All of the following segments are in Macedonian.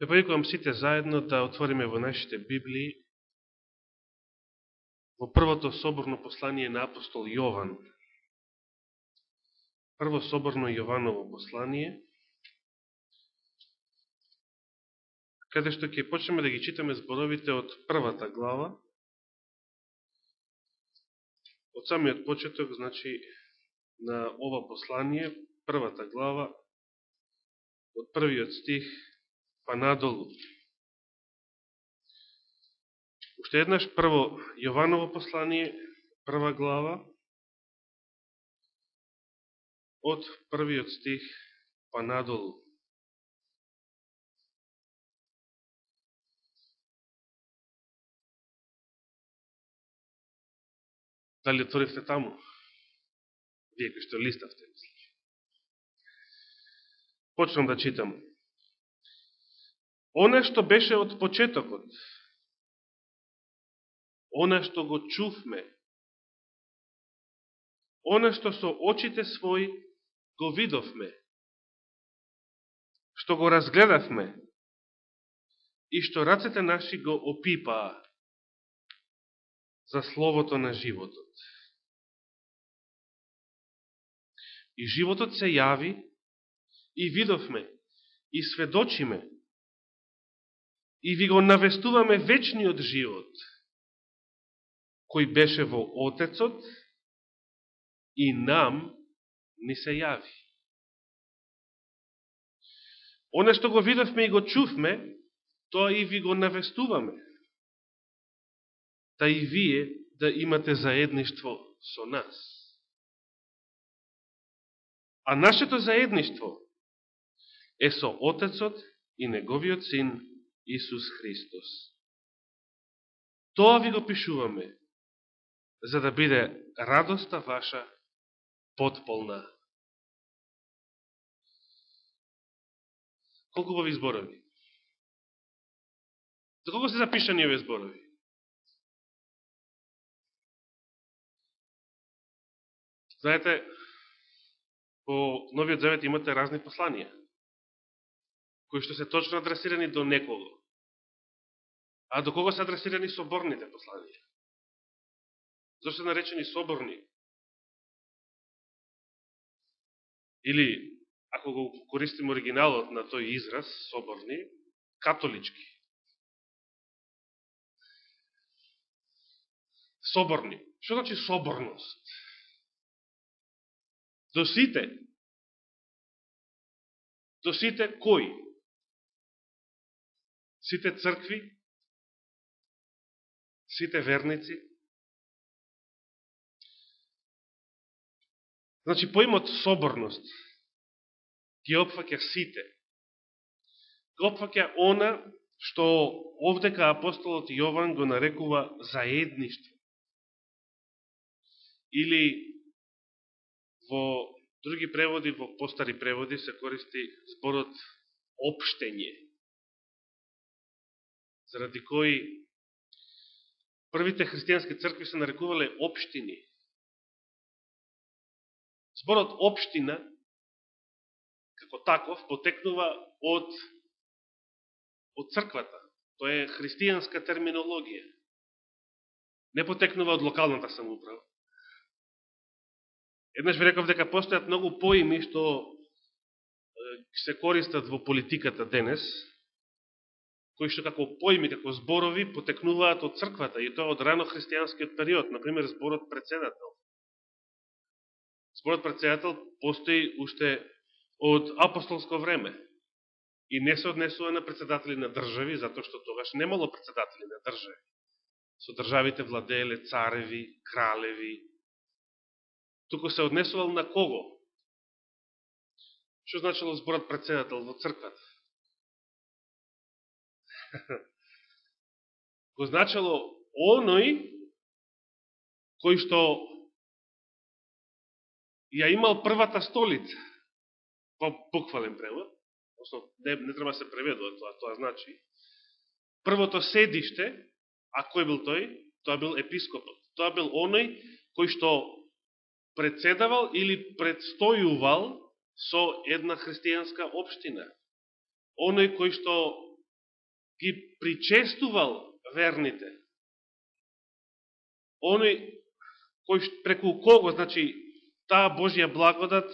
Ве повикувам сите заедно да отвориме во нашите Библии во првото соборно послание на апостол Јован. Прво соборно Јованово послание, каде што ќе почнеме да ги читаме зборовите од првата глава, од самиот почеток, значи, на ова послание, првата глава, од првиот стих па надолу. Уште еднаш, прво Јованово послание, прва глава, од првиот стих па надолу. Дали отворивте таму? Вие кои што листавте, мислиш. Почнам да читам. Оне што беше од почетокот, оне што го чувме, оне што со очите своји го видовме, што го разгледавме и што рацете наши го опипаа за словото на животот. И животот се јави и видовме и сведочиме и ви го навестуваме вечниот живот, кој беше во Отецот и нам ни се јави. Оне што го видовме и го чувме, тоа и ви го навестуваме. Та и вие да имате заедништво со нас. А нашето заедништво е со Отецот и Неговиот Син Исус Христос. Тоа ви го пишуваме, за да биде радоста ваша подполна. Колку бови зборови? За колко се запишани овие зборови? Знаете, по Новиот Завет имате разни посланија кои што се точно адресирани до некого. А до кого се адресирани соборните посланија? Зошто се наречени соборни? Или, ако го користим оригиналот на тој израз, соборни, католички. Соборни. Што значи соборност? До сите. До сите кои? Сите цркви, сите верници. Значи, поимот соборност ги опфаќа сите. Ги опфаќа она што овдека апостолот Јован го нарекува заедништво. Или во други преводи, во постари преводи се користи зборот обштење заради кои првите христијански цркви се нарекувале обштини. Зборот обштина, како таков, потекнува од, од црквата. Тоа е христијанска терминологија. Не потекнува од локалната самоуправа. Еднаш ви реков дека постојат многу поими што се користат во политиката денес, кои што како поими, како зборови, потекнуваат од црквата, и тоа од рано христијанскиот период, например, зборот председател. Зборот председател постои уште од апостолско време и не се однесува на председатели на држави, затоа што тогаш немало председатели на држави. Со државите владееле цареви, кралеви. Туку се однесувал на кого? Што значило зборот председател во црквата? Го значало оној кој што ја имал првата столица во буквален превод, не, не треба да се преведува тоа, тоа значи, првото седиште, а кој бил тој? Тоа бил епископот. Тоа бил оној кој што председавал или предстојувал со една христијанска општина. Оној кој што ги причестувал верните. Оној кој преку кого, значи, таа Божја благодат,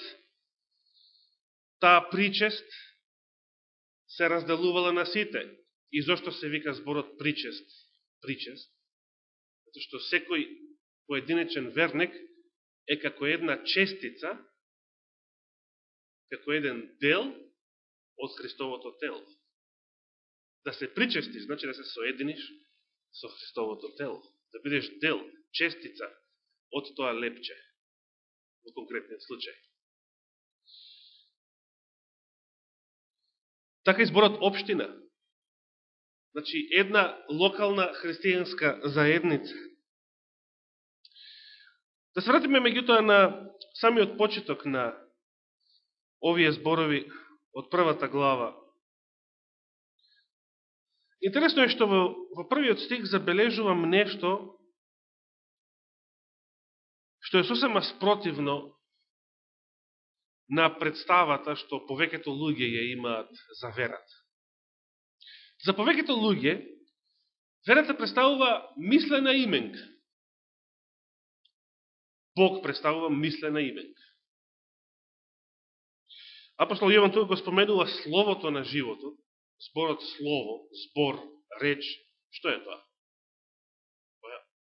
таа причест се разделувала на сите. И зошто се вика зборот причест? Причест. Зато што секој поединечен верник е како една честица, како еден дел од Христовото тело. Да се причести, значи да се соединиш со Христовото тело. Да бидеш дел, честица од тоа лепче во конкретниот случај. Така изборот обштина. Значи, една локална христијанска заедница. Да се вратиме меѓутоа на самиот почеток на овие зборови од првата глава. Интересно е што во, во првиот стих забележувам нешто што е сосема спротивно на представата што повеќето луѓе ја имаат за верата. За повеќето луѓе, верата представува мислена именка. Бог представува мислена именка. Апостол Јован тука го споменува словото на животот, зборот слово, збор, реч, што е тоа?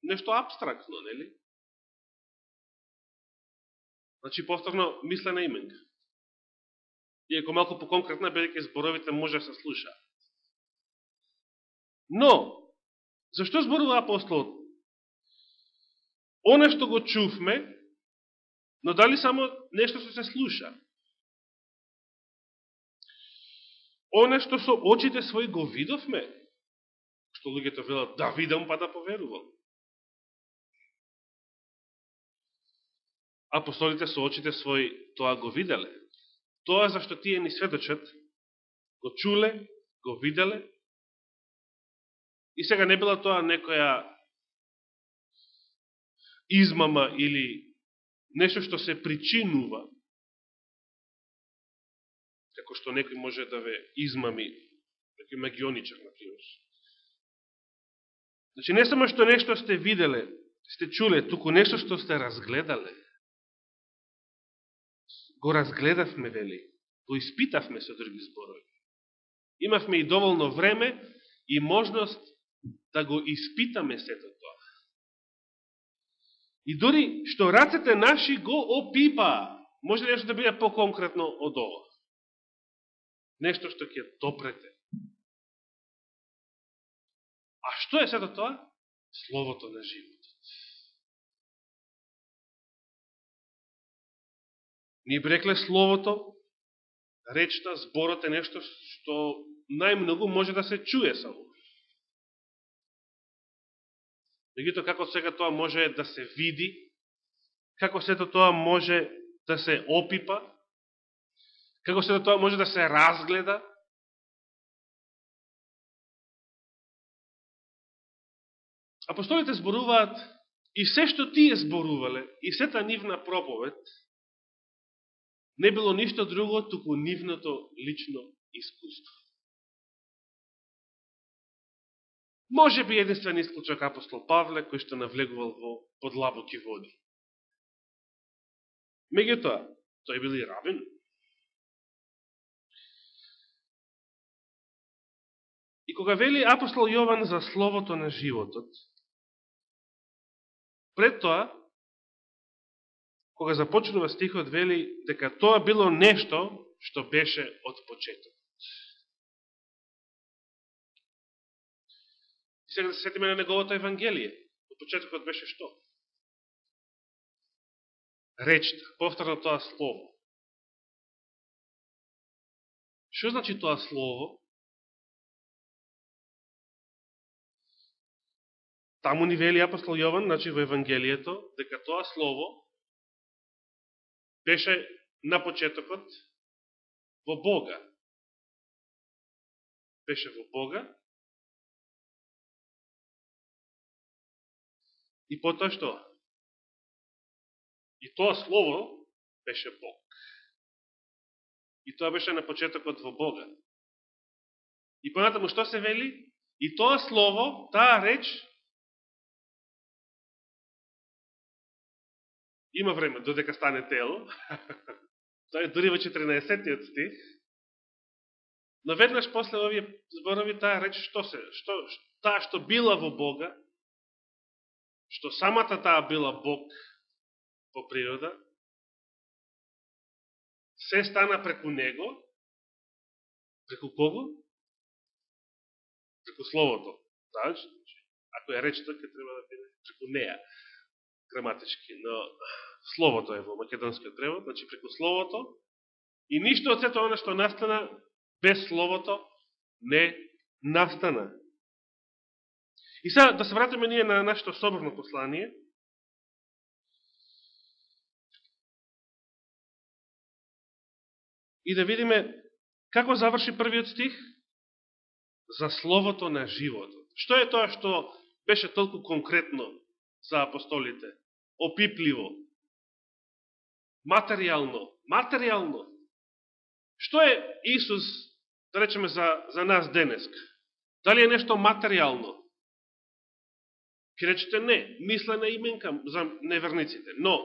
Нешто абстрактно, нели? Значи, повторно, мислена именка. Иако малко по-конкретна, бидеќи зборовите може да се слуша. Но, зашто зборува апостолот? Оне што го чувме, но дали само нешто што се слуша? Оне што со очите своји го видовме, што луѓето велат да видам па да поверувам. апостолите со очите своји тоа го виделе. Тоа зашто тие ни сведочат, го чуле, го виделе, и сега не била тоа некоја измама или нешто што се причинува, како што некој може да ве измами, некој магионичар, например. Значи, не само што нешто сте виделе, сте чуле, туку нешто што сте разгледале го разгледавме, вели, го испитавме со други зборови. Имавме и доволно време и можност да го испитаме сето тоа. И дори што рацете наши го опипа, може нешто да биде по-конкретно од ова. Нешто што ќе допрете. А што е сето тоа? Словото на животот. Ни брекле словото, речта, зборот е нешто што најмногу може да се чуе само. Мегуто како сега тоа може да се види, како сето тоа може да се опипа, како сето тоа може да се разгледа, Апостолите зборуваат и се што тие зборувале, и сета нивна проповед, не било ништо друго, туку нивното лично искуство. Може би единствен исклучок апостол Павле, кој што навлегувал во подлабоки води. Меѓутоа, тој бил и равен. И кога вели апостол Јован за словото на животот, пред тоа кога започнува стихот, вели дека тоа било нешто што беше од почеток. И сега да се сетиме на неговото Евангелие. Од почетокот беше што? Речта, повторно тоа слово. Што значи тоа слово? Таму ни вели апостол Јован, значи во Евангелието, дека тоа слово беше на почетокот во Бога. Беше во Бога. И потоа што? И тоа слово беше Бог. И тоа беше на почетокот во Бога. И понатаму што се вели? И тоа слово, таа реч, има време додека стане тело, тоа е дори во 14 стих, но веднаш после овие зборови таа реч што се, што, таа што била во Бога, што самата таа била Бог по природа, се стана преку Него, преку кого? Преку Словото. Значи, ако ја речето, ке треба да биде преку неја граматички, но Словото е во македонскиот превод, значи преку Словото, и ништо од сето оно што настана без Словото не настана. И сега да се вратиме ние на нашето соборно послание. И да видиме како заврши првиот стих? За Словото на животот. Што е тоа што беше толку конкретно за апостолите? Опипливо. Материјално. Материјално. Што е Исус, да речеме, за, за нас денеск? Дали е нешто материјално? Ке речете не, мисла на именка за неверниците. Но,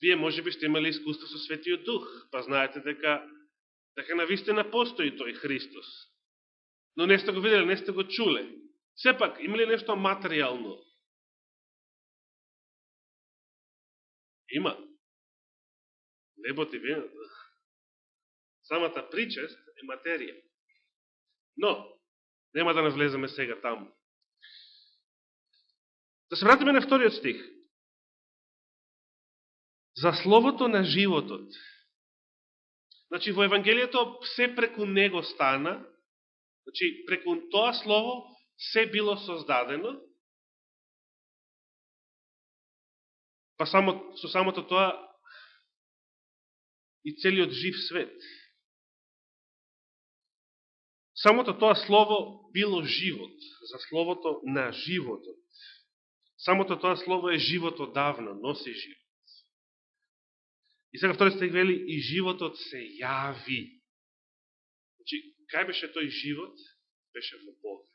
вие може би сте имали искуство со Светиот Дух, па знаете дека дека на вистина постои тој Христос. Но не сте го видели, не сте го чуле. Сепак, има ли нешто материјално? Има. Небото и виното. Самата причест е материја. Но, нема да навлеземе сега таму. Да се вратиме на вториот стих. За словото на животот. Значи, во Евангелието се преку него стана, значи, преку тоа слово се било создадено, па само, со самото тоа и целиот жив свет. Самото тоа слово било живот, за словото на животот. Самото тоа слово е живот одавна, носи живот. И сега втори стих вели, и животот се јави. Значи, кај беше тој живот? Беше во Бога.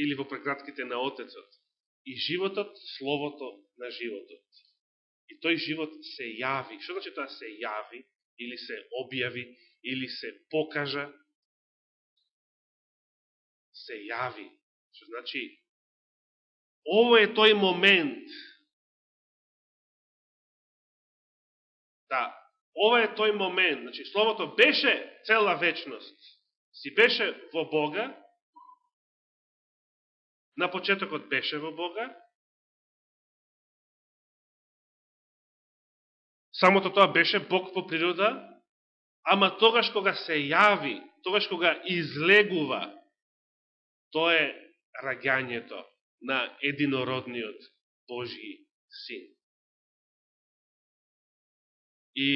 Или во прекратките на Отецот. И животот, словото на животот. И тој живот се јави. Што значи тоа се јави? Или се објави? Или се покажа? Се јави. Што значи Ово е тој момент. Да, ова е тој момент. Значи, Словото беше цела вечност. Си беше во Бога. На почетокот беше во Бога. Самото тоа беше Бог по природа, ама тогаш кога се јави, тогаш кога излегува, тоа е раѓањето на единородниот Божи син. И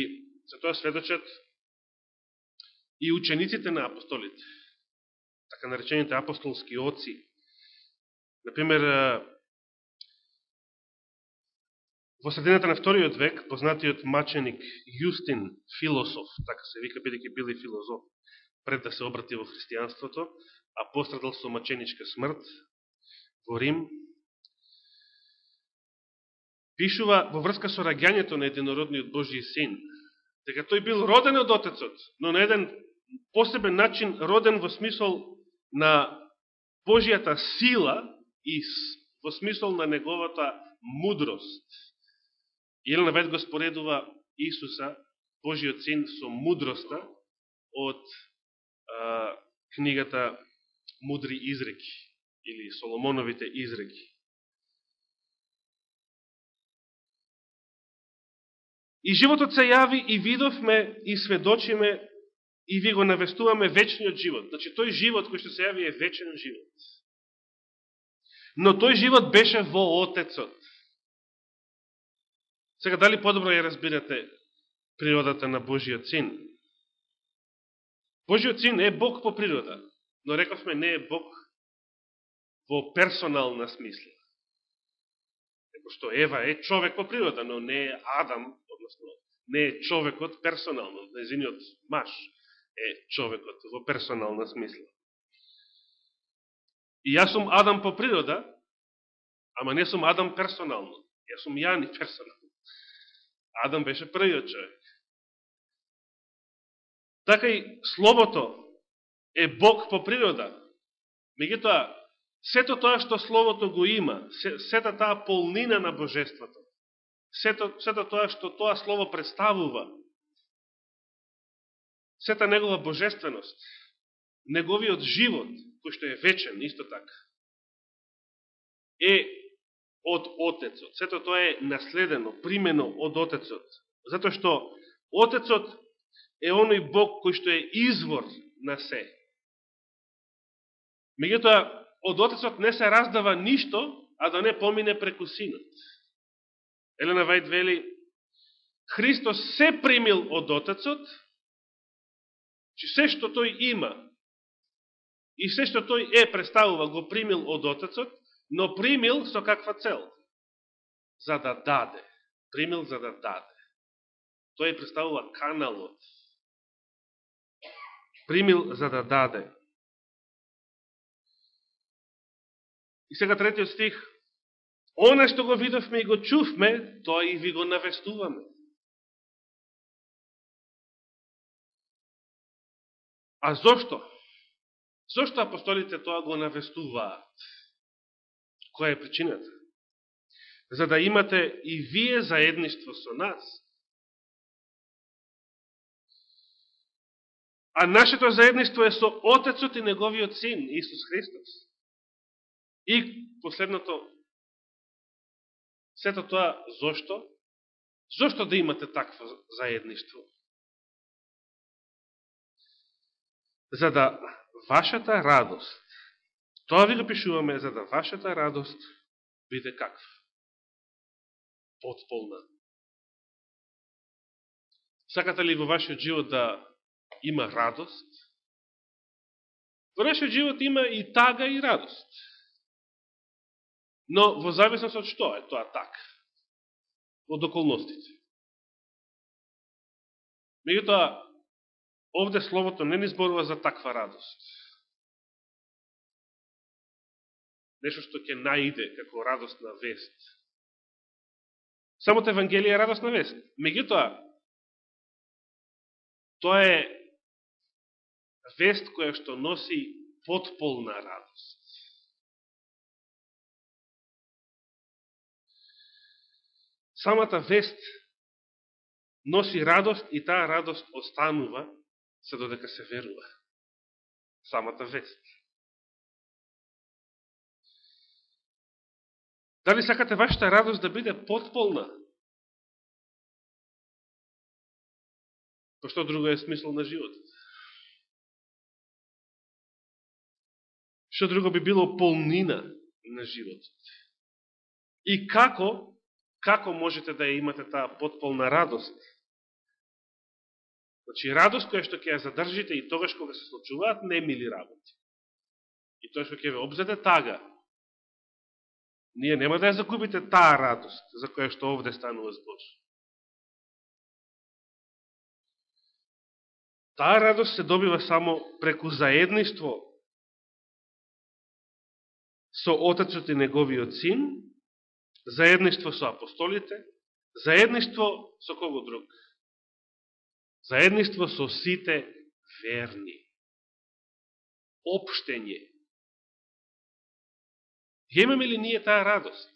за тоа сведочат и учениците на апостолите, така наречените апостолски оци. Например, во средината на вториот век, познатиот маченик Јустин, философ, така се вика, бидеќи бил и филозоф, пред да се обрати во христијанството, а пострадал со маченичка смрт, во Рим, пишува во врска со раѓањето на единородниот Божи син, дека тој бил роден од Отецот, но на еден посебен начин роден во смисол на Божијата сила и во смисол на неговата мудрост. Елена Вет го споредува Исуса, Божиот син, со мудроста од а, книгата Мудри изреки или Соломоновите изреки. И животот се јави и видовме и сведочиме и ви го навестуваме вечниот живот. Значи, тој живот кој што се јави е вечен живот. Но тој живот беше во Отецот. Сега, дали подобро ја разбирате природата на Божиот Син? Божиот Син е Бог по природа, но рековме не е Бог во персонална смисла. Еко што Ева е човек по природа, но не е Адам, односно не е човекот персонално, незиниот маш е човекот во персонална смисла. И јас сум Адам по природа, ама не сум Адам персонално. Јас сум Јани персонално. Адам беше првиот човек. Така и Словото е Бог по природа. Меѓутоа, сето тоа што Словото го има, сета таа полнина на Божеството, сето, сето тоа што тоа Слово представува, сета негова божественост, неговиот живот, кој што е вечен, исто така, е од Отецот. Сето тоа е наследено, примено од Отецот. затоа што Отецот е оној Бог кој што е извор на се. Меѓутоа, од Отецот не се раздава ништо, а да не помине преку Синот. Елена Вајд вели, Христос се примил од Отецот, че се што тој има и се што тој е представува го примил од Отецот, но примил со каква цел? За да даде. Примил за да даде. Тој представува каналот. Примил за да даде. И сега третиот стих. Оне што го видовме и го чувме, тоа и ви го навестуваме. А зошто? Зошто апостолите тоа го навестуваат? Која е причината? За да имате и вие заедништво со нас. А нашето заедништво е со Отецот и Неговиот Син, Исус Христос. И последното, сето тоа, зошто? Зошто да имате такво заедништво? за да вашата радост, тоа ви го пишуваме, за да вашата радост биде каква? Подполна. Сакате ли во вашиот живот да има радост? Во нашиот живот има и тага и радост. Но во зависност од што е тоа така? Од околностите. Меѓутоа, овде Словото не ни зборува за таква радост. Нешто што ќе наиде како радостна вест. Самото Евангелие е радостна вест. Меѓутоа, тоа е вест која што носи подполна радост. Самата вест носи радост и таа радост останува се додека се верува. Самата вест. Дали сакате вашата радост да биде потполна? Пошто друго е смисол на животот? Што друго би било полнина на животот? И како, како можете да ја имате таа потполна радост? Значи, радост која што ќе ја задржите и тогаш кога се случуваат немили работи. И тоа што ќе ве обзеде тага. Ние нема да ја загубите таа радост за која што овде станува збор. Таа радост се добива само преку заедништво со Отецот и Неговиот Син, заедништво со апостолите, заедништво со кого друг? Заедништво со сите верни. Обштење. Ја имаме ли ние таа радост?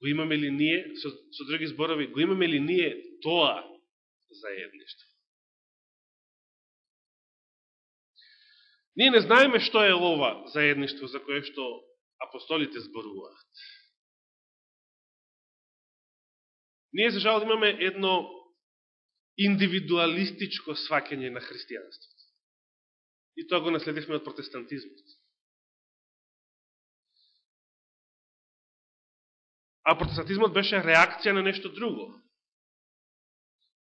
Го имаме ли ние, со, со други зборови, го имаме ли ние тоа заедништво? Ние не знаеме што е ова заедништво за кое што апостолите зборуваат. Ние, за жал, имаме едно индивидуалистичко свакење на христијанството. И тоа го наследивме од протестантизмот. А протестантизмот беше реакција на нешто друго.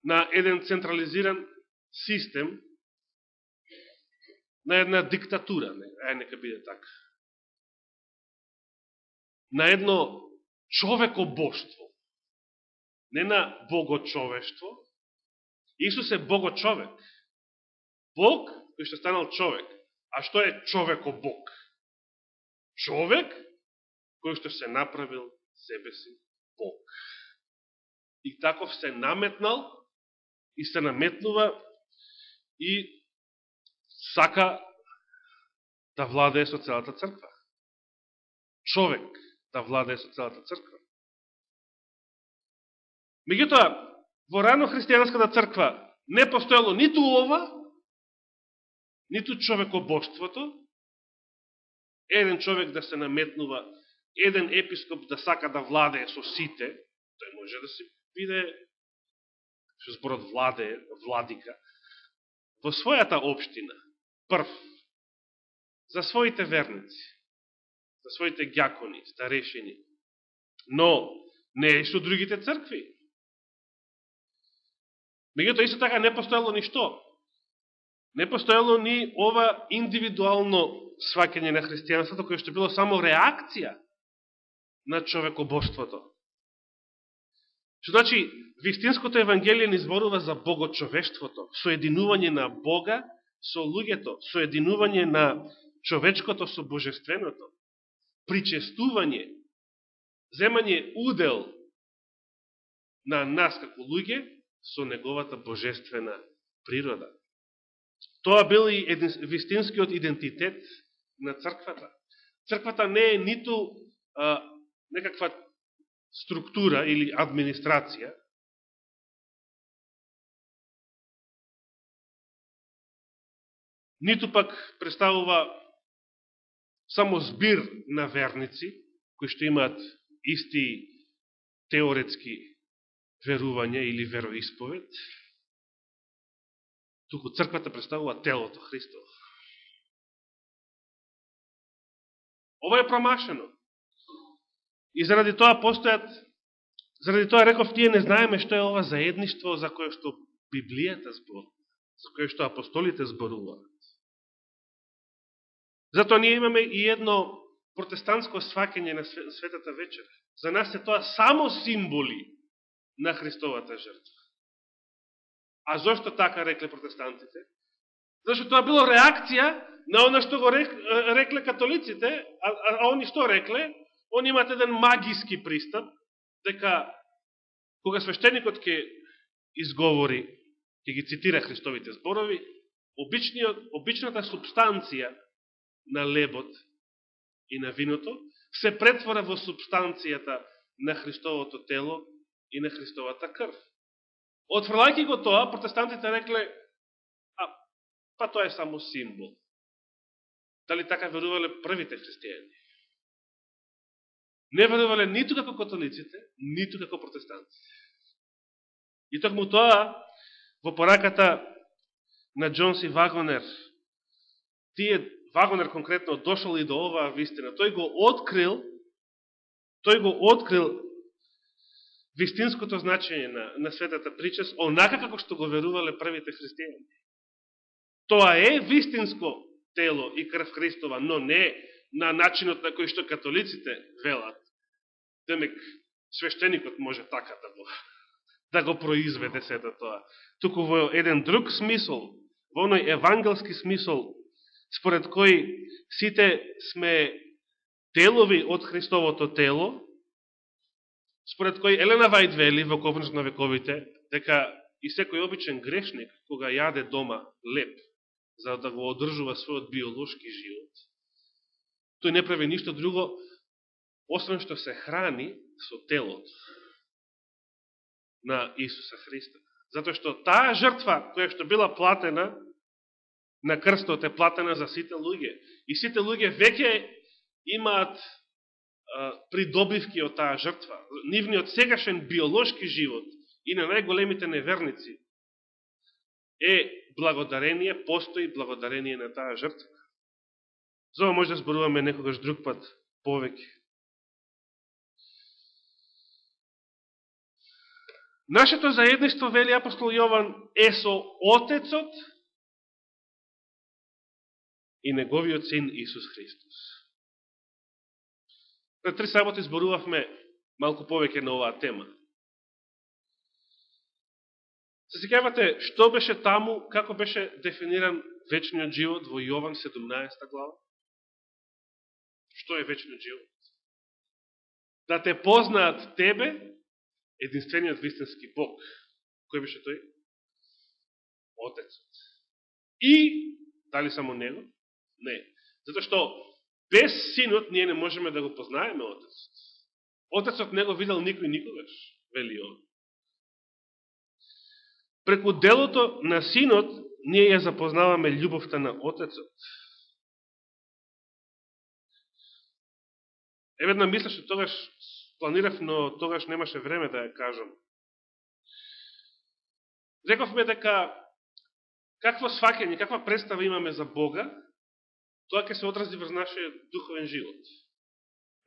На еден централизиран систем, на една диктатура, ај нека биде така. На едно човекобоштво, не на богочовештво, Исус е богочовек. Бог кој што станал човек. А што е човеко Бог? Човек кој што се направил себе си Бог. И таков се наметнал и се наметнува и сака да владее со целата црква. Човек да владее со целата црква. Меѓутоа, во рано христијанската црква не постоело ниту ова, ниту човекобоштвото, еден човек да се наметнува, еден епископ да сака да владее со сите, тој може да се биде, што зборот владе, владика, во својата општина, прв, за своите верници, за своите гјакони, старешини, но не е со другите цркви. Мегуто, исто така не постоело ништо. Не постоело ни ова индивидуално свакење на христијанството, кое што било само реакција на човекобоштвото. Што значи, вистинското евангелие ни зборува за богочовештвото, соединување на Бога со луѓето, соединување на човечкото со божественото, причестување, земање удел на нас како луѓе со неговата божествена природа. Тоа бил и вистинскиот идентитет на црквата. Црквата не е ниту а, некаква структура или администрација, ниту пак представува само збир на верници, кои што имаат исти теоретски верување или вероисповед, туку црквата представува телото Христово. Ова е промашено. И заради тоа постојат, заради тоа реков, тие не знаеме што е ова заедништво за кое што Библијата зборува, за кое што апостолите зборуваат. Затоа ние имаме и едно протестантско свакење на светата вечер. За нас е тоа само символи на Христовата жртва. А зошто така рекле протестантите? Зашто тоа било реакција на оно што го рекле католиците, а, а, а они што рекле? Они имат еден магиски пристап, дека кога свештеникот ќе изговори, ќе ги цитира Христовите зборови, обичниот обичната субстанција на лебот и на виното, се претвора во субстанцијата на Христовото тело и на Христовата крв. Отфрлајќи го тоа, протестантите рекле, а, па тоа е само символ. Дали така верувале првите христијани? Не верувале ниту како католиците, ниту како протестантите. И токму тоа, во пораката на Джонси Вагонер, тие Вагонер конкретно дошол и до оваа вистина. Тој го открил, тој го открил вистинското значење на, на светата причес, онака како што го верувале првите христијани. Тоа е вистинско тело и крв Христова, но не на начинот на кој што католиците велат. Демек, свештеникот може така да го, да го произведе сето тоа. Туку во еден друг смисол, во оној евангелски смисол, според кој сите сме делови од Христовото тело, според кој Елена Вајд вели во Ковниш на вековите, дека и секој обичен грешник, кога јаде дома леп, за да го одржува својот биолошки живот, тој не прави ништо друго, освен што се храни со телото на Исуса Христа. Затоа што таа жртва, која што била платена, на крстот е платена за сите луѓе. И сите луѓе веќе имаат а, придобивки од таа жртва. Нивниот сегашен биолошки живот и на најголемите неверници е благодарение, постои благодарение на таа жртва. За ова може да зборуваме некогаш друг пат повеќе. Нашето заедништво, вели апостол Јован, е со Отецот и неговиот син Исус Христос. Пред три саботи зборувавме малку повеќе на оваа тема. Се секавате, што беше таму, како беше дефиниран вечниот живот во Јован 17 глава? Што е вечниот живот? Да те познаат тебе, единствениот вистински Бог. Кој беше тој? Отецот. И, дали само Него? Не. Затоа што без Синот ние не можеме да го познаеме Отецот. Отецот не го видел никој никогаш, вели он. Преку делото на Синот, ние ја запознаваме љубовта на Отецот. Еведна мислеше што тогаш планирав, но тогаш немаше време да ја кажам. Рековме дека какво свакење, каква представа имаме за Бога, тоа ќе се одрази врз нашиот духовен живот.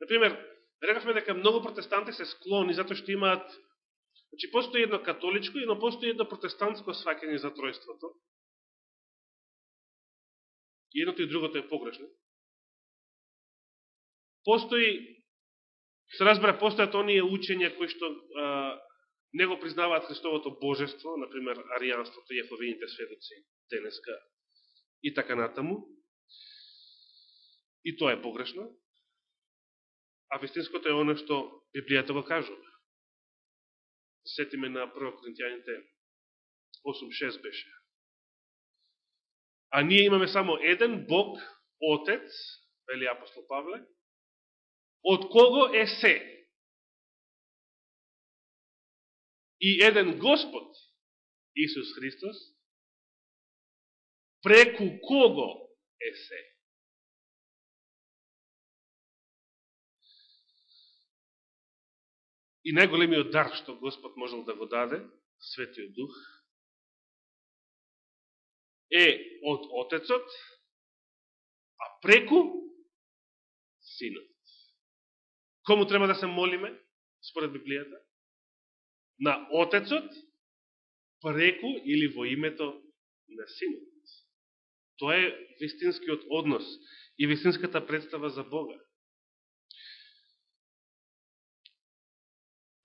Например, рековме дека многу протестанти се склони затоа што имаат Значи, постои едно католичко и но постои едно протестантско свакење за тројството. И едното и другото е погрешно. Постои, се разбира, постојат оние учења кои што а, не го признаваат Христовото божество, например, аријанството, јефовините сведоци, денеска и така натаму. И тоа е погрешно. А вистинското е оно што Библијата го кажува сетиме на 1 Коринтијаните 8.6 беше. А ние имаме само еден Бог, Отец, вели апостол Павле, од кого е се. И еден Господ, Исус Христос, преку кого е се. И најголемиот дар што Господ можел да го даде, Светиот Дух, е од Отецот, а преку Синот. Кому треба да се молиме, според Библијата? На Отецот, преку или во името на Синот. Тоа е вистинскиот однос и вистинската представа за Бога.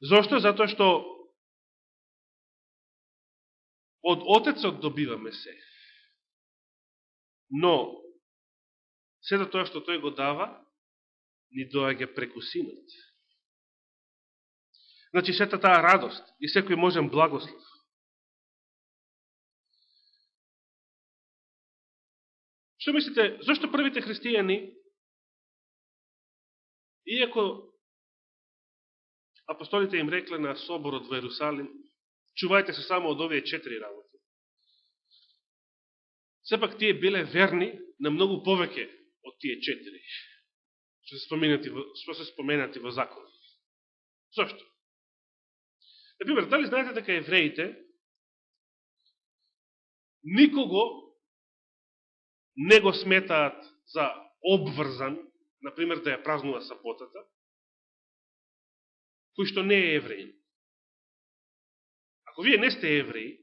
Зошто? Затоа што од Отецот добиваме се. Но, сето тоа што тој го дава, ни доаѓа преку Синот. Значи, сета таа радост и секој можен благослов. Што мислите, зашто првите христијани, иако апостолите им рекле на соборот во Ерусалим, чувајте се само од овие четири работи. Сепак тие биле верни на многу повеќе од тие четири, што се споменати во, што се споменати во закон. Зошто? Например, дали знаете дека евреите никого не го сметаат за обврзан, например, да ја празнува саботата, кој што не е евреин. Ако вие не сте евреи,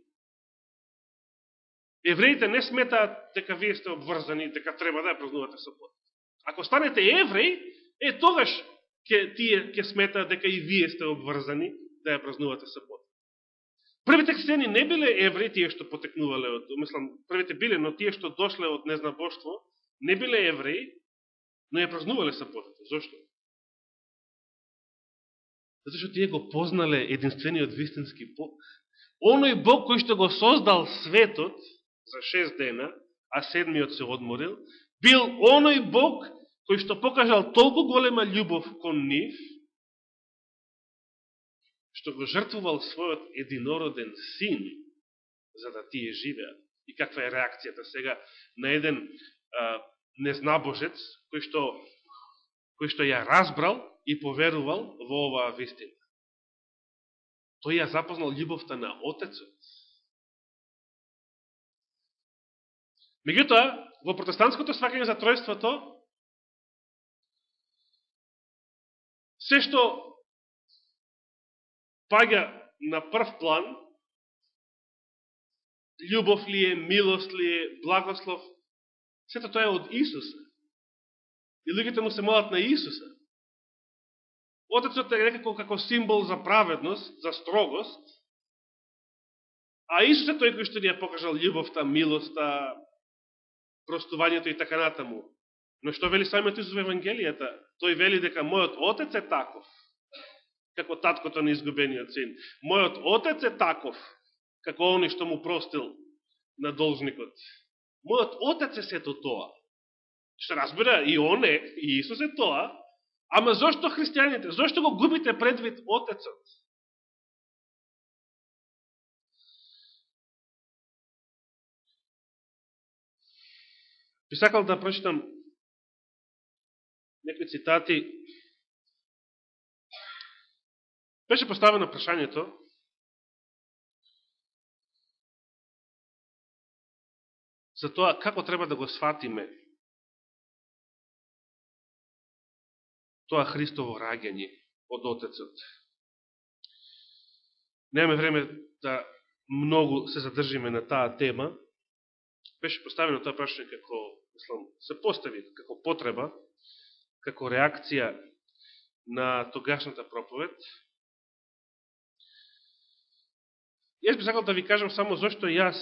евреите не сметаат дека вие сте обврзани, дека треба да ја празнувате сабота. Ако станете евреи, е тогаш ке, тие ќе сметаат дека и вие сте обврзани да ја празнувате сабота. Првите христијани не биле евреи, тие што потекнувале од, мислам, првите биле, но тие што дошле од незнабожство, не биле евреи, но ја празнувале саботата. Зошто? Зато што тие го познале единствениот вистински Бог. Оној Бог кој што го создал светот за шест дена, а седмиот се одморил, бил оној Бог кој што покажал толку голема љубов кон нив, што го жртвувал својот единороден син, за да тие живеат. И каква е реакцијата сега на еден а, незнабожец, кој што, кој што ја разбрал и поверувал во оваа вистина. Тој ја запознал љубовта на Отецот. Меѓутоа, во протестантското свакање за тројството, се што паѓа на прв план, љубов ли е, милост ли е, благослов, сето тоа е од Исуса. И луѓето му се молат на Исуса. Отецот е некако како символ за праведност, за строгост, А Исус е тој кој што ни ја покажал љубовта, милоста, простувањето и така натаму. Но што вели самиот Исус во Евангелијата? Тој вели дека мојот Отец е таков, како таткото на изгубениот син. Мојот Отец е таков, како они што му простил на должникот. Мојот Отец е сето тоа. Што разбира, и он е, и Исус е тоа, ама зошто христијаните, зошто го губите предвид Отецот? Би сакал да прочитам некои цитати. Беше поставено прашањето за тоа како треба да го сватиме тоа Христово раѓање од Отецот. Немаме време да многу се задржиме на таа тема. Беше поставено тоа прашање како, мислам, се постави како потреба, како реакција на тогашната проповед. Јас би сакал да ви кажам само зашто јас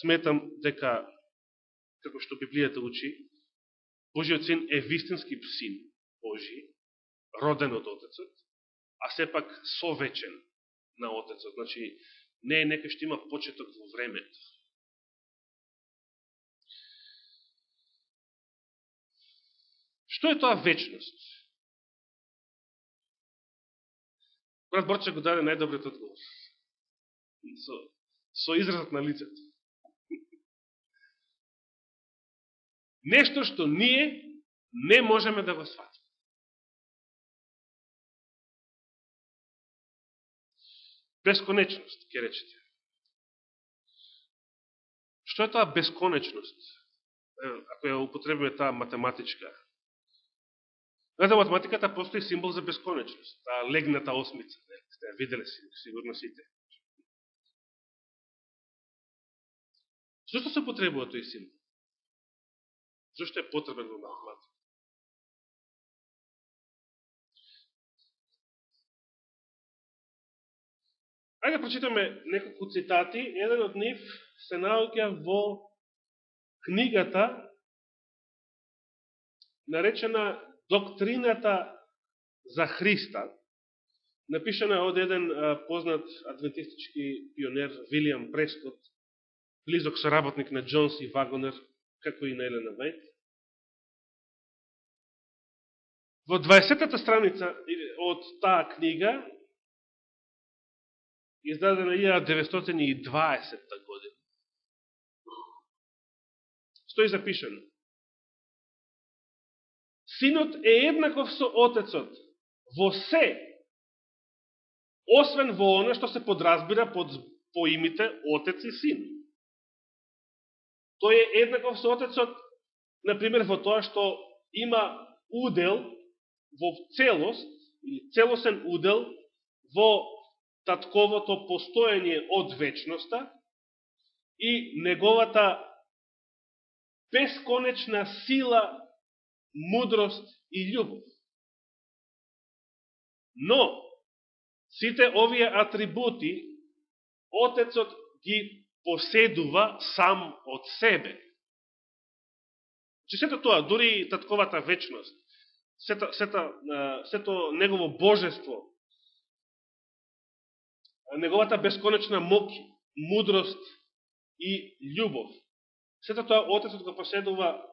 сметам дека како што Библијата учи, Божиот син е вистински син Божи, роден од Отецот, а сепак совечен на Отецот. Значи, не е некој што има почеток во времето. Што е тоа вечност? Брат Борче го даде најдобрет одговор. Со, со изразот на лицето. Нешто што ние не можеме да го сватиме. Бесконечност, ке речете. Што е тоа бесконечност? Ако ја употребиме таа математичка. Знаете, математиката постои символ за бесконечност. Таа легната осмица. Не? Сте ја виделе сигурно сите. Зошто се потребува тој символ? Зошто е потребен во математика? Ајде прочитаме неколку цитати. Еден од нив се наоѓа во книгата наречена Доктрината за Христа, напишена од еден познат адвентистички пионер Вилијам Прескот, близок соработник на Джонс и Вагонер, како и на Елена Вајт. Во 20-та страница од таа книга, издадена 1920 година, стои запишено. Синот е еднаков со Отецот во се, освен во оно што се подразбира под поимите Отец и Син. Тој е еднаков со Отецот, например, во тоа што има удел во целост, или целосен удел во татковото постоење од вечноста и неговата бесконечна сила, мудрост и љубов. Но, сите овие атрибути, Отецот ги поседува сам од себе. Че сето тоа, дури и татковата вечност, сето, сето, сето негово божество, неговата бесконечна мок, мудрост и љубов, сето тоа Отецот го поседува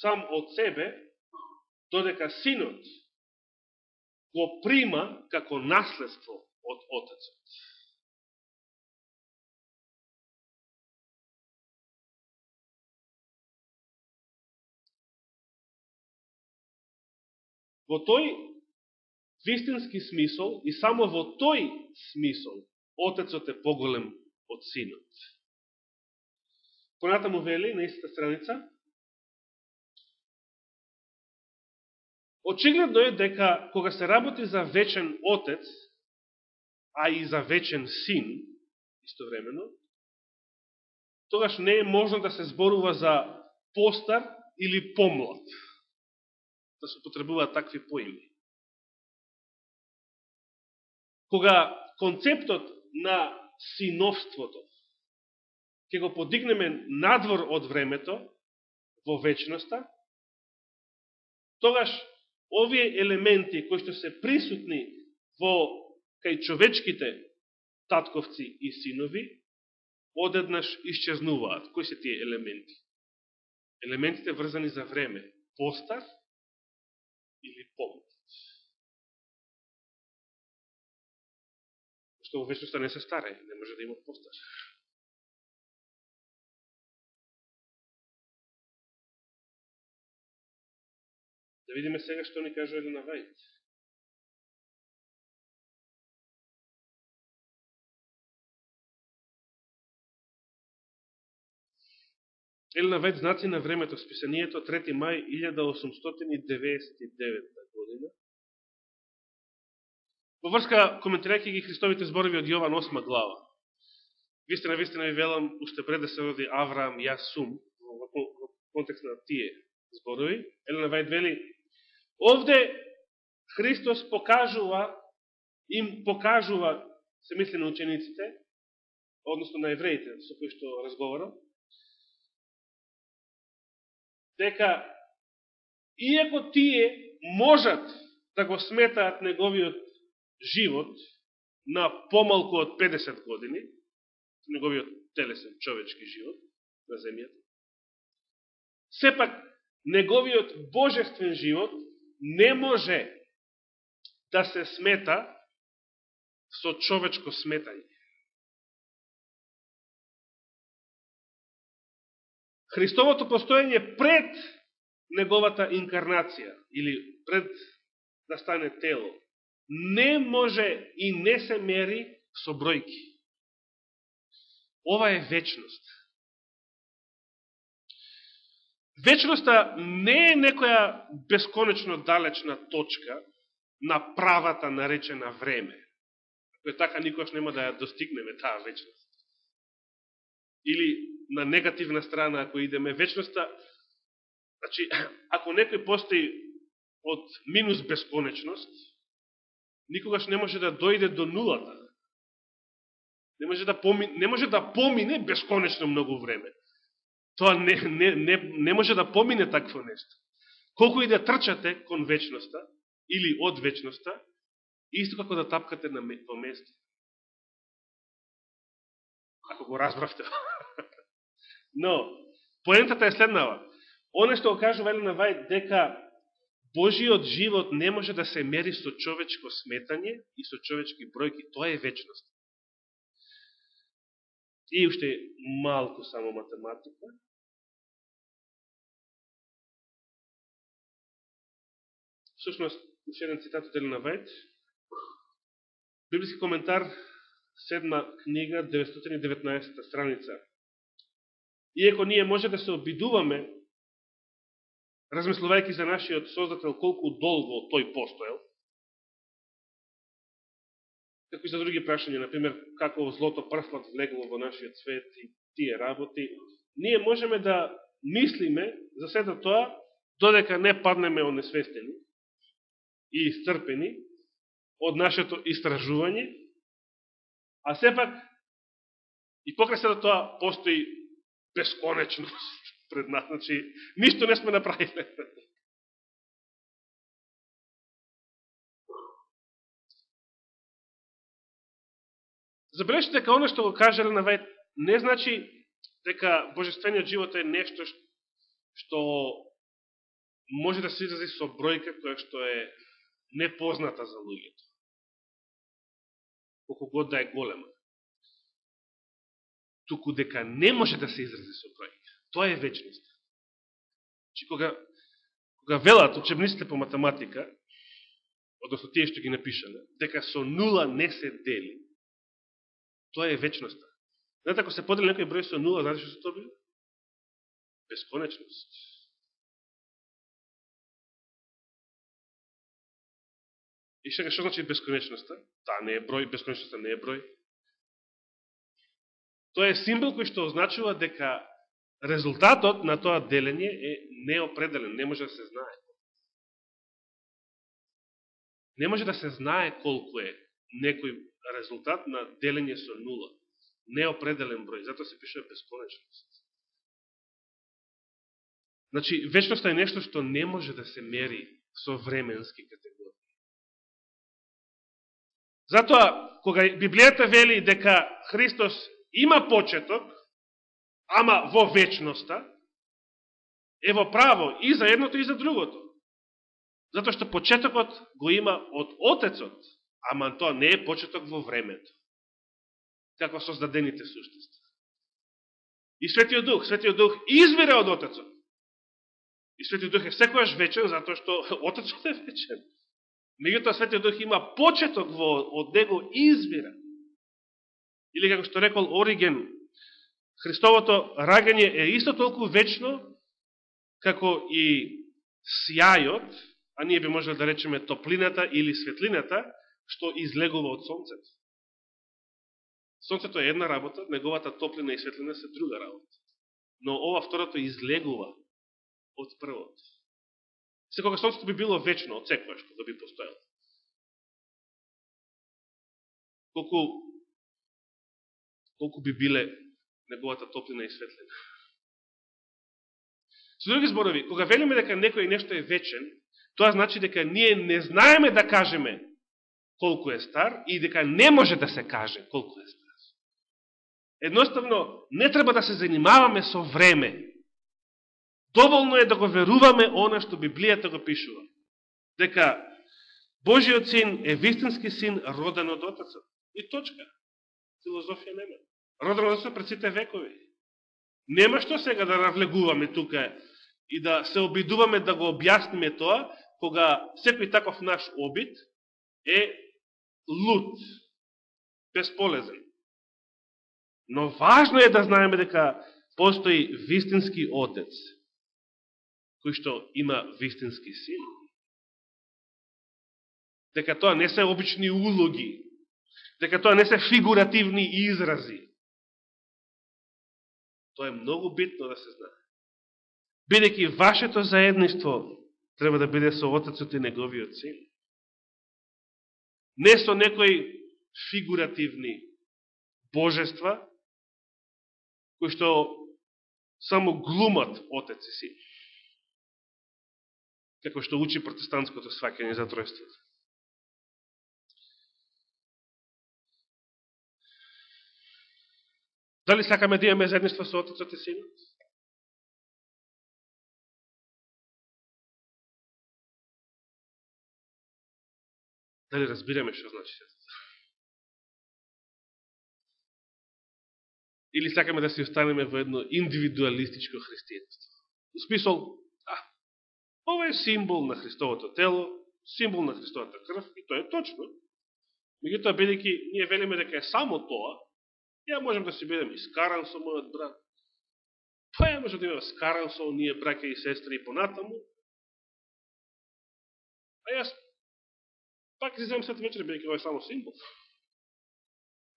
сам од себе, додека Синот го прима како наследство од Отецот. Во тој вистински смисол и само во тој смисол Отецот е поголем од Синот. Понатаму вели на истата страница Очигледно е дека кога се работи за вечен Отец, а и за вечен Син, истовремено, тогаш не е можно да се зборува за постар или помлад да се потребуваат такви поими. Кога концептот на синовството ќе го подигнеме надвор од времето, во вечноста, тогаш овие елементи кои што се присутни во кај човечките татковци и синови, одеднаш исчезнуваат. Кои се тие елементи? Елементите врзани за време. Постар или помот. Што во вечността не се старе, не може да има постар. Да видиме сега што ни кажува Елена Вајд. Елена Вајд знаци на времето, списанието 3. мај 1899 година. Во врска, коментирајќи ги Христовите зборови од Јован 8 глава. Вистина, вистина ви велам, уште пред да се роди Авраам, јас сум, во контекст на тие зборови. Елена Вајд вели, Овде Христос покажува, им покажува, се мисли на учениците, односно на евреите со кои што разговарам, дека иако тие можат да го сметаат неговиот живот на помалку од 50 години, неговиот телесен човечки живот на земјата, сепак неговиот божествен живот не може да се смета со човечко сметање. Христовото постоење пред неговата инкарнација или пред да стане тело не може и не се мери со бројки. Ова е вечност. Вечноста не е некоја бесконечно далечна точка на правата наречена време. Кој така никош нема да ја достигнеме таа вечност. Или на негативна страна, ако идеме вечноста, значи, ако некој постои од минус бесконечност, никогаш не може да дојде до нулата. Не може да помине, не може да помине бесконечно многу време. Тоа не, не, не, не може да помине такво нешто. Колку и да трчате кон вечноста, или од вечноста, исто како да тапкате на, во место. Ако го разбравте. Но, поентата е следнава. Оне што го кажува Елена Вајд, дека Божиот живот не може да се мери со човечко сметање и со човечки бројки. Тоа е вечност. И уште малку само математика. Всушност, уште еден цитат од Елена Вајт, Библиски коментар, седма книга, 919 страница. Иеко ние може да се обидуваме, размислувајќи за нашиот Создател колку долго тој постоел, како и за други прашања, например, како злото првпат влегло во нашиот свет и тие работи, ние можеме да мислиме за сето тоа, додека не паднеме онесвестени, и истрпени од нашето истражување, а сепак и покрај се да тоа постои бесконечност пред нас, значи ништо не сме направиле. Забележите дека оно што го каже на не значи дека божествениот живот е нешто што може да се изрази со бројка која што е непозната за луѓето. Колку год да е голема. Туку дека не може да се изрази со бројка. Тоа е вечност. Чи кога, кога велат учебниците по математика, односно тие што ги напишале, дека со нула не се дели, тоа е вечноста. Знаете, ако се подели некој број со нула, знаете што се тоа било? Бесконечност. И сега што значи бесконечноста? Та не е број, бесконечноста не е број. Тоа е символ кој што означува дека резултатот на тоа делење е неопределен, не може да се знае. Не може да се знае колку е некој резултат на делење со нула. неопределен број, затоа се пишува бесконечност. Значи, вечноста е нешто што не може да се мери со временски категории. Затоа, кога Библијата вели дека Христос има почеток, ама во вечноста, е во право и за едното и за другото. Затоа што почетокот го има од Отецот, ама тоа не е почеток во времето. Како создадените существа. И Светиот Дух, Светиот Дух извира од Отецот. И Светиот Дух е секојаш вечен, затоа што Отецот е вечен. Меѓутоа Светиот Дух има почеток во, од Него извира. Или како што рекол Ориген, Христовото рагање е исто толку вечно, како и сјајот, а ние би можеле да речеме топлината или светлината, што излегува од Сонцето. Сонцето е една работа, неговата топлина и светлина се друга работа. Но ова второто излегува од првото. Секога Сонцето би било вечно од што да би постоело. Колку, колку би биле неговата топлина и светлина. Со други зборови, кога велиме дека некој нешто е вечен, тоа значи дека ние не знаеме да кажеме колку е стар и дека не може да се каже колку е стар. Едноставно, не треба да се занимаваме со време. Доволно е да го веруваме она што Библијата го пишува. Дека Божиот син е вистински син, роден од Отецот. И точка. Филозофија нема. Роден од Отецот пред сите векови. Нема што сега да навлегуваме тука и да се обидуваме да го објасниме тоа, кога секој таков наш обид е лут, безполезен. Но важно е да знаеме дека постои вистински отец, кој што има вистински син. Дека тоа не се обични улоги, дека тоа не се фигуративни изрази. Тоа е многу битно да се знае. Бидеќи вашето заедништво треба да биде со Отецот и Неговиот Син. Не со некои фигуративни божества, кои што само глумат Отец и Син. Како што учи протестантското свакење за тројството. Дали сакаме да имаме заедништво со Отецот и Синот? Дали разбираме што значи се? Или сакаме да се останеме во едно индивидуалистичко христијанство? В смисол, ова е символ на Христовото тело, символ на Христовата крв, и тоа е точно. Мегутоа, бидеќи, ние велиме дека е само тоа, ја можем да си бидем искаран со мојот брат, па ја можем да имам скаран со ние браке и сестри и понатаму, а јас Пак се земам сет вечер, бидеќи ова е само символ.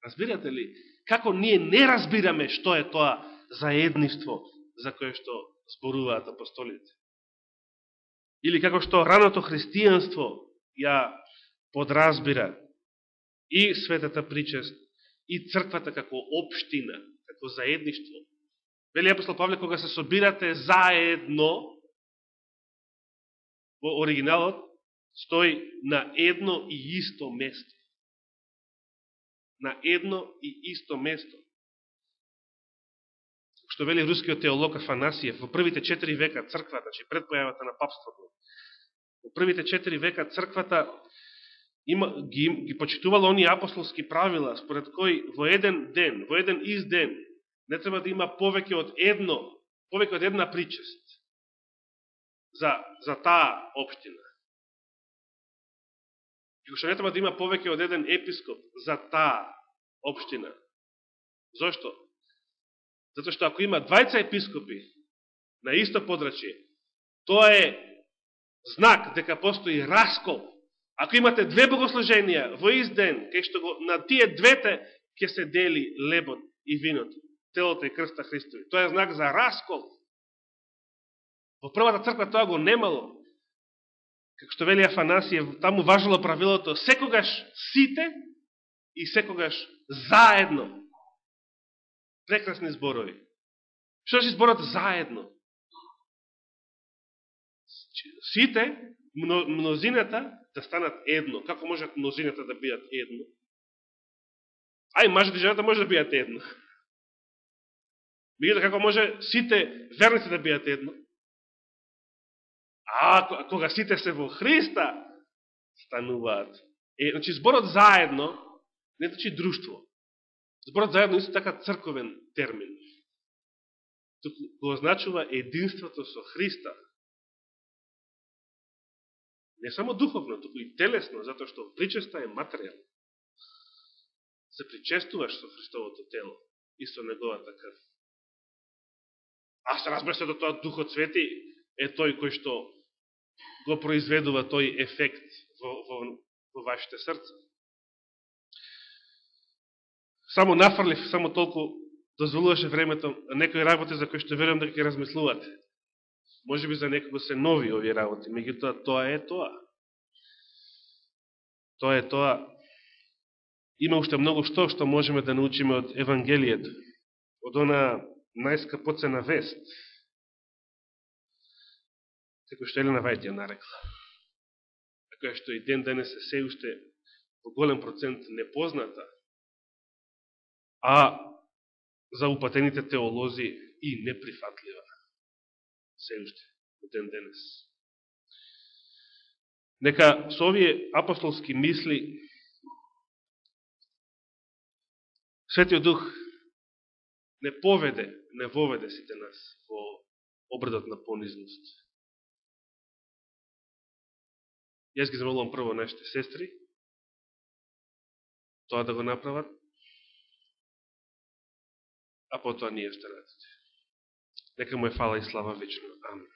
Разбирате ли? Како ние не разбираме што е тоа заедништво за кое што зборуваат апостолите. Или како што раното христијанство ја подразбира и светата причест, и црквата како општина, како заедништво. Вели апостол Павле, кога се собирате заедно, во оригиналот, стои на едно и исто место. На едно и исто место. Што вели рускиот теолог Афанасиев, во првите четири века црквата, значи пред појавата на папството, во првите четири века црквата има, ги, ги почитувала оние апостолски правила, според кои во еден ден, во еден изден, не треба да има повеќе од едно, повеќе од една причест за, за таа општина. И што не треба да има повеќе од еден епископ за таа општина. Зошто? Затоа што ако има двајца епископи на исто подрачје, тоа е знак дека постои раскол. Ако имате две богослуженија во изден, ден, кај што го, на тие двете ќе се дели лебот и винот, телото и крста Христови. Тоа е знак за раскол. Во првата црква тоа го немало како што вели Афанасије, таму важало правилото секогаш сите и секогаш заедно. Прекрасни зборови. Што ќе зборат заедно? Сите, мнозината да станат едно. Како можат мнозината да бидат едно? Ај, мажите и да жената може да бидат едно. Меѓуто како може сите верници да бидат едно? А кога сите се во Христа стануваат. Е, значи зборот заедно не значи друштво. Зборот заедно исто така црковен термин. Тук го означува единството со Христа. Не само духовно, туку и телесно, затоа што причеста е материјал. Се причестуваш со Христовото тело и со неговата крв. А се разбира се до тоа Духот Свети е тој кој што го произведува тој ефект во, во, во вашите срца. Само нафрлив, само толку дозволуваше времето некои работи за кои што верувам да ќе размислувате. Може би за некого се нови овие работи, меѓутоа тоа е тоа. Тоа е тоа. Има уште многу што што можеме да научиме од Евангелието, од она најскапоцена вест, како што Елена Вајт ја нарекла. Така што и ден денес е се уште во голем процент непозната, а за упатените теолози и неприфатлива. Се уште, во ден денес. Нека со овие апостолски мисли Светиот Дух не поведе, не воведе сите нас во обредот на понизност. Јас ги замолувам прво нашите сестри, тоа да го направат, а потоа ние останатите. Нека му е фала и слава вечно. Амин.